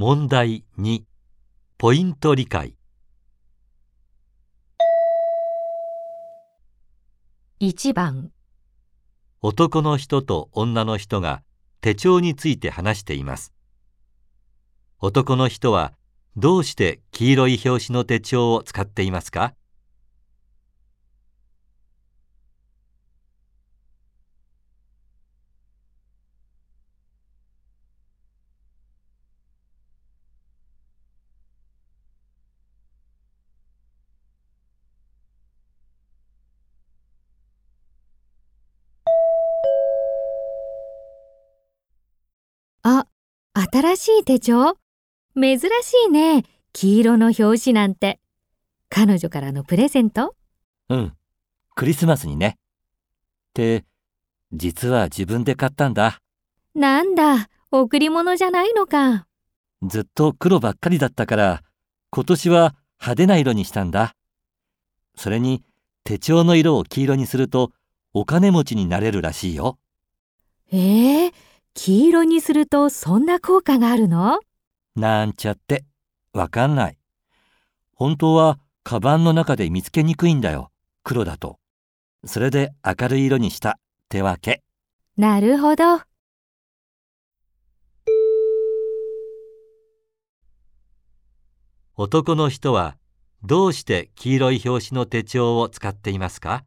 問題2ポイント理解。1番。男の人と女の人が手帳について話しています。男の人はどうして黄色い表紙の手帳を使っていますか？新しい手帳？珍しいね。黄色の表紙なんて。彼女からのプレゼント？うん、クリスマスにね。って、実は自分で買ったんだ。なんだ、贈り物じゃないのか。ずっと黒ばっかりだったから、今年は派手な色にしたんだ。それに、手帳の色を黄色にすると、お金持ちになれるらしいよ。ええ黄色にするとそんな効果があるの？なんちゃって、わかんない。本当は、カバンの中で見つけにくいんだよ。黒だと。それで明るい色にしたってわけ。なるほど。男の人はどうして黄色い表紙の手帳を使っていますか？